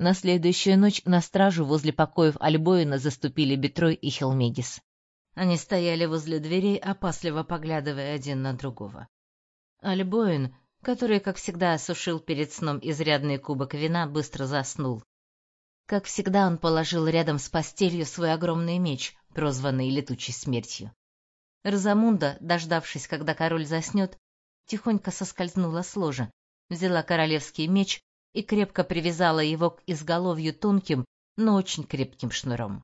На следующую ночь на стражу возле покоев Альбоина заступили Бетрой и Хелмегис. Они стояли возле дверей, опасливо поглядывая один на другого. Альбоин, который, как всегда, осушил перед сном изрядный кубок вина, быстро заснул. Как всегда, он положил рядом с постелью свой огромный меч, прозванный летучей смертью. Розамунда, дождавшись, когда король заснет, тихонько соскользнула с ложа, взяла королевский меч и крепко привязала его к изголовью тонким, но очень крепким шнуром.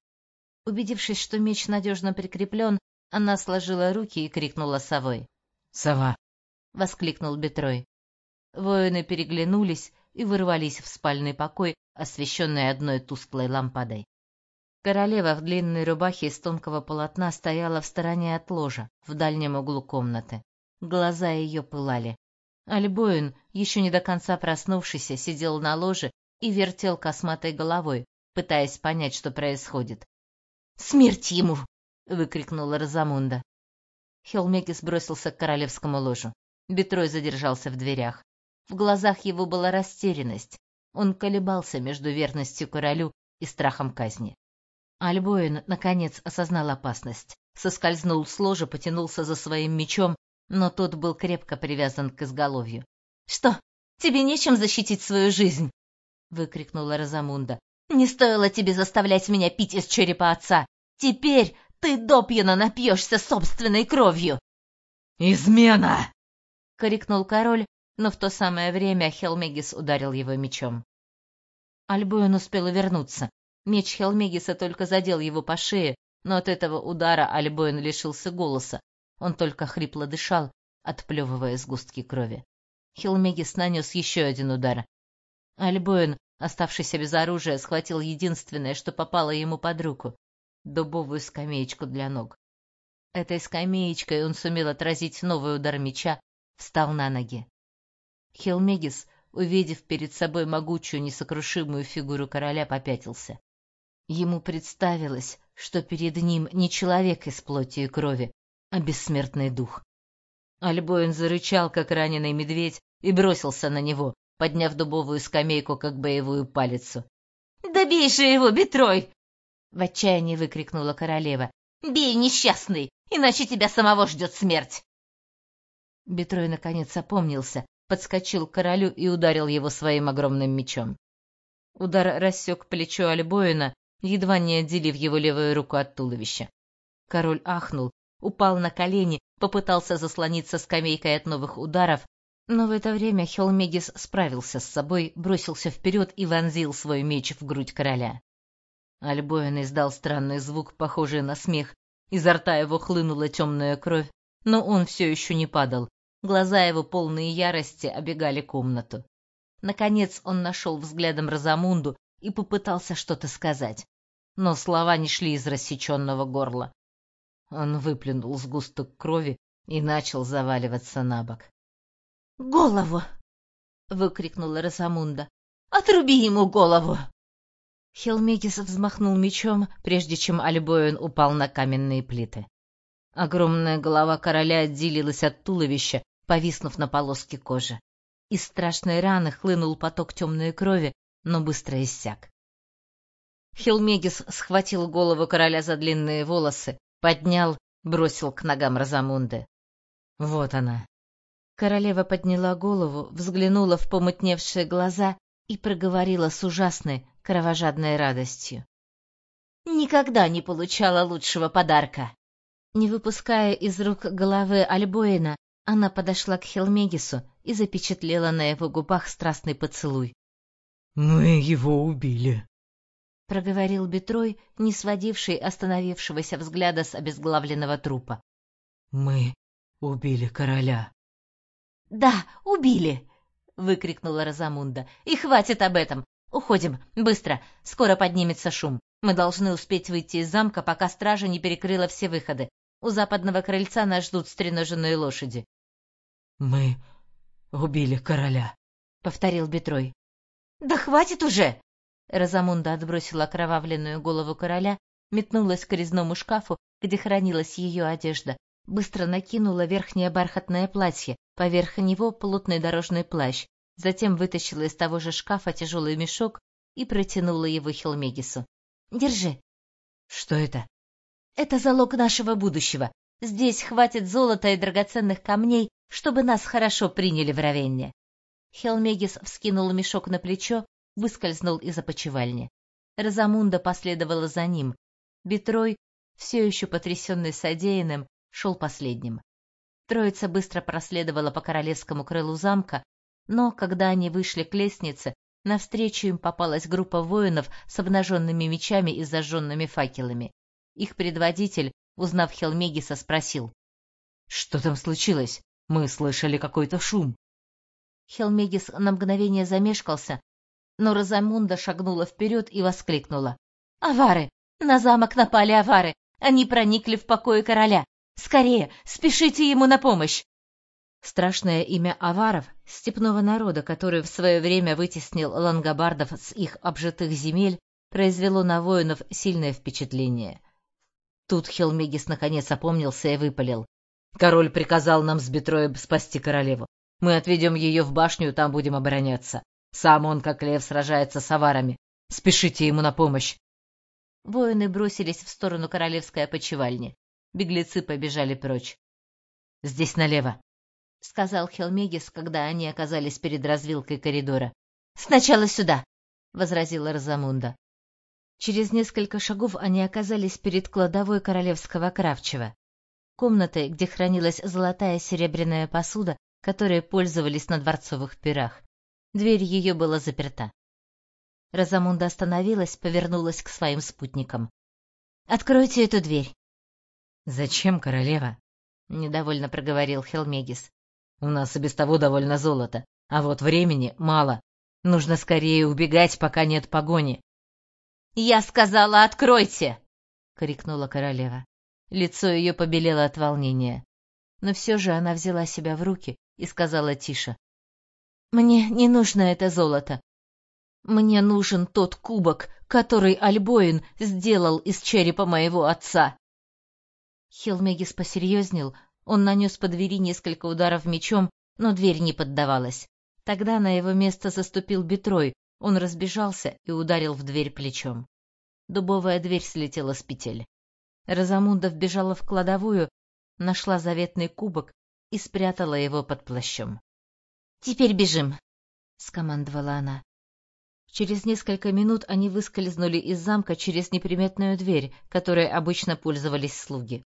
Убедившись, что меч надежно прикреплен, она сложила руки и крикнула совой. «Сова!» — воскликнул Бетрой. Воины переглянулись и вырвались в спальный покой, освещенный одной тусклой лампадой. Королева в длинной рубахе из тонкого полотна стояла в стороне от ложа, в дальнем углу комнаты. Глаза ее пылали. Альбоин, еще не до конца проснувшийся, сидел на ложе и вертел косматой головой, пытаясь понять, что происходит. «Смерть ему!» — выкрикнула Розамунда. Хелмекис бросился к королевскому ложу. Бетрой задержался в дверях. В глазах его была растерянность. Он колебался между верностью королю и страхом казни. Альбоин, наконец, осознал опасность. Соскользнул с ложа, потянулся за своим мечом но тот был крепко привязан к изголовью. «Что, тебе нечем защитить свою жизнь?» — выкрикнула Розамунда. «Не стоило тебе заставлять меня пить из черепа отца! Теперь ты допьяно напьешься собственной кровью!» «Измена!» — крикнул король, но в то самое время Хелмегис ударил его мечом. Альбуин успел увернуться. Меч Хелмегиса только задел его по шее, но от этого удара Альбуин лишился голоса, он только хрипло дышал, отплевывая сгустки крови. Хилмегис нанес еще один удар. Альбоин, оставшийся без оружия, схватил единственное, что попало ему под руку — дубовую скамеечку для ног. Этой скамеечкой он сумел отразить новый удар меча, встал на ноги. Хилмегис, увидев перед собой могучую несокрушимую фигуру короля, попятился. Ему представилось, что перед ним не человек из плоти и крови, а бессмертный дух. Альбоин зарычал, как раненый медведь, и бросился на него, подняв дубовую скамейку, как боевую палицу. «Добей же его, Бетрой!» — в отчаянии выкрикнула королева. «Бей, несчастный, иначе тебя самого ждет смерть!» Бетрой наконец опомнился, подскочил к королю и ударил его своим огромным мечом. Удар рассек плечо Альбоина, едва не отделив его левую руку от туловища. Король ахнул, упал на колени, попытался заслониться скамейкой от новых ударов, но в это время Хелмегис справился с собой, бросился вперед и вонзил свой меч в грудь короля. Альбоин издал странный звук, похожий на смех, изо рта его хлынула темная кровь, но он все еще не падал. Глаза его, полные ярости, обегали комнату. Наконец он нашел взглядом Розамунду и попытался что-то сказать. Но слова не шли из рассеченного горла. Он выплюнул сгусток крови и начал заваливаться на бок. «Голову!» — выкрикнула Росамунда. «Отруби ему голову!» Хелмегис взмахнул мечом, прежде чем Альбоин упал на каменные плиты. Огромная голова короля отделилась от туловища, повиснув на полоске кожи. Из страшной раны хлынул поток темной крови, но быстро иссяк. Хелмегис схватил голову короля за длинные волосы, Поднял, бросил к ногам Розамунды. Вот она. Королева подняла голову, взглянула в помутневшие глаза и проговорила с ужасной, кровожадной радостью. «Никогда не получала лучшего подарка!» Не выпуская из рук головы Альбоина, она подошла к Хелмегису и запечатлела на его губах страстный поцелуй. «Мы его убили», — проговорил Бетрой, не сводивший остановившегося взгляда с обезглавленного трупа. «Мы убили короля». «Да, убили!» — выкрикнула Розамунда. «И хватит об этом! Уходим, быстро! Скоро поднимется шум. Мы должны успеть выйти из замка, пока стража не перекрыла все выходы. У западного крыльца нас ждут стреноженные лошади». «Мы убили короля», — повторил Бетрой. «Да хватит уже!» Розамунда отбросила окровавленную голову короля, метнулась к резному шкафу, где хранилась ее одежда, быстро накинула верхнее бархатное платье, поверх него плотный дорожный плащ, затем вытащила из того же шкафа тяжелый мешок и протянула его Хелмегису. «Держи». «Что это?» «Это залог нашего будущего. Здесь хватит золота и драгоценных камней, чтобы нас хорошо приняли в Равенне». Хелмегис вскинул мешок на плечо, выскользнул из опочивальни. Розамунда последовала за ним. Бетрой, все еще потрясенный содеянным, шел последним. Троица быстро проследовала по королевскому крылу замка, но, когда они вышли к лестнице, навстречу им попалась группа воинов с обнаженными мечами и зажженными факелами. Их предводитель, узнав Хелмегиса, спросил. «Что там случилось? Мы слышали какой-то шум». Хелмегис на мгновение замешкался, но Розамунда шагнула вперед и воскликнула. «Авары! На замок напали авары! Они проникли в покои короля! Скорее, спешите ему на помощь!» Страшное имя аваров, степного народа, который в свое время вытеснил лангобардов с их обжитых земель, произвело на воинов сильное впечатление. Тут Хелмегис наконец опомнился и выпалил. «Король приказал нам с Бетроем спасти королеву. Мы отведем ее в башню, там будем обороняться. Сам он, как лев, сражается с аварами. Спешите ему на помощь!» Воины бросились в сторону королевской опочивальни. Беглецы побежали прочь. «Здесь налево», — сказал Хелмегис, когда они оказались перед развилкой коридора. «Сначала сюда», — возразила Розамунда. Через несколько шагов они оказались перед кладовой королевского кравчева, комнатой, где хранилась золотая серебряная посуда, которой пользовались на дворцовых пирах. Дверь ее была заперта. Розамунда остановилась, повернулась к своим спутникам. «Откройте эту дверь!» «Зачем, королева?» — недовольно проговорил Хелмегис. «У нас и без того довольно золота, а вот времени мало. Нужно скорее убегать, пока нет погони». «Я сказала, откройте!» — крикнула королева. Лицо ее побелело от волнения. Но все же она взяла себя в руки и сказала тише. «Мне не нужно это золото. Мне нужен тот кубок, который Альбоин сделал из черепа моего отца». Хилмегис посерьезнел, он нанес по двери несколько ударов мечом, но дверь не поддавалась. Тогда на его место заступил Бетрой, он разбежался и ударил в дверь плечом. Дубовая дверь слетела с петель. Розамунда вбежала в кладовую, нашла заветный кубок и спрятала его под плащом. «Теперь бежим!» — скомандовала она. Через несколько минут они выскользнули из замка через неприметную дверь, которой обычно пользовались слуги.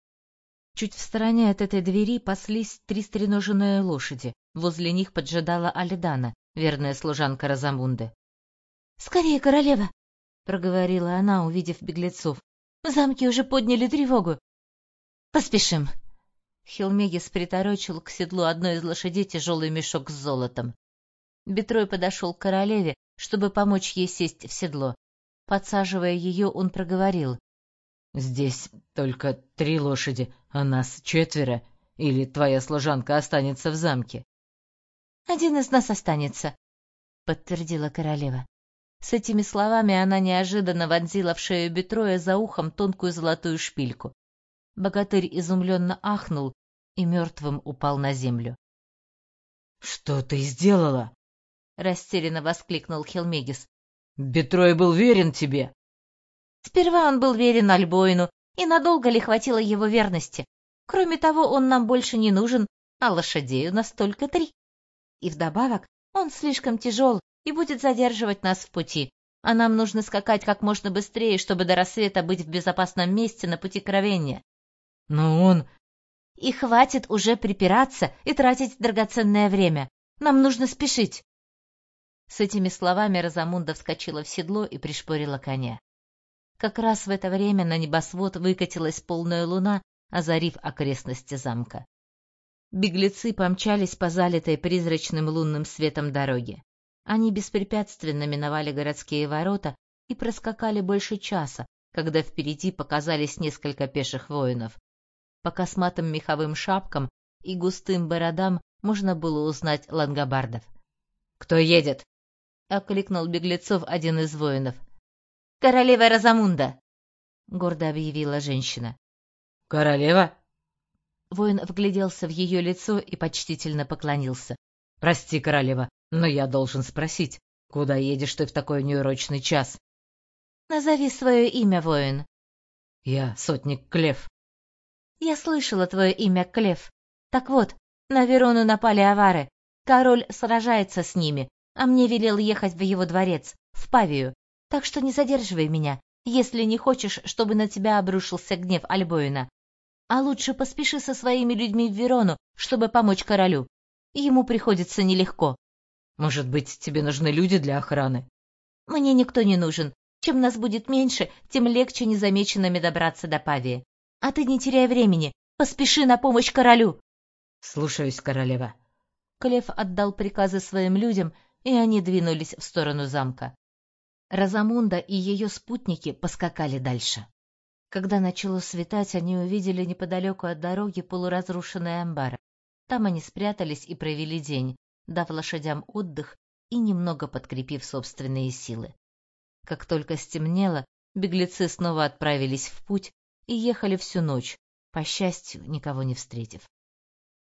Чуть в стороне от этой двери паслись три стреноженные лошади. Возле них поджидала Алидана, верная служанка Розамунды. — Скорее, королева! — проговорила она, увидев беглецов. — В замке уже подняли тревогу. — Поспешим! Хилмегис приторочил к седлу одной из лошадей тяжелый мешок с золотом. Бетрой подошел к королеве, чтобы помочь ей сесть в седло. Подсаживая ее, он проговорил. Здесь только три лошади, а нас четверо. Или твоя служанка останется в замке? Один из нас останется, подтвердила королева. С этими словами она неожиданно вонзила в шею Бетроя за ухом тонкую золотую шпильку. Богатырь изумленно ахнул и мертвым упал на землю. — Что ты сделала? — растерянно воскликнул Хелмегис. — Бетрой был верен тебе. Сперва он был верен Альбоину, и надолго ли хватило его верности? Кроме того, он нам больше не нужен, а лошадей у нас только три. И вдобавок, он слишком тяжел и будет задерживать нас в пути, а нам нужно скакать как можно быстрее, чтобы до рассвета быть в безопасном месте на пути кровения. Но он... И хватит уже припираться и тратить драгоценное время. Нам нужно спешить. С этими словами Розамунда вскочила в седло и пришпорила коня. Как раз в это время на небосвод выкатилась полная луна, озарив окрестности замка. Беглецы помчались по залитой призрачным лунным светом дороге. Они беспрепятственно миновали городские ворота и проскакали больше часа, когда впереди показались несколько пеших воинов. По косматым меховым шапкам и густым бородам можно было узнать лангобардов. «Кто едет?» — окликнул беглецов один из воинов королева Розамунда!» — гордо объявила женщина. «Королева?» Воин вгляделся в ее лицо и почтительно поклонился. «Прости, королева, но я должен спросить, Куда едешь ты в такой неурочный час? Назови свое имя, воин. Я сотник Клев. Я слышала твое имя, Клев. Так вот, на Верону напали авары. Король сражается с ними, а мне велел ехать в его дворец, в Павию. Так что не задерживай меня, если не хочешь, чтобы на тебя обрушился гнев Альбоина. А лучше поспеши со своими людьми в Верону, чтобы помочь королю. Ему приходится нелегко. Может быть, тебе нужны люди для охраны? Мне никто не нужен. Чем нас будет меньше, тем легче незамеченными добраться до Павии. А ты не теряй времени, поспеши на помощь королю. Слушаюсь, королева. Клев отдал приказы своим людям, и они двинулись в сторону замка. Розамунда и ее спутники поскакали дальше. Когда начало светать, они увидели неподалеку от дороги полуразрушенный амбар. Там они спрятались и провели день, дав лошадям отдых и немного подкрепив собственные силы. Как только стемнело, беглецы снова отправились в путь и ехали всю ночь, по счастью, никого не встретив.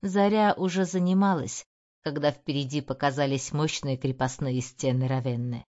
Заря уже занималась, когда впереди показались мощные крепостные стены Равенны.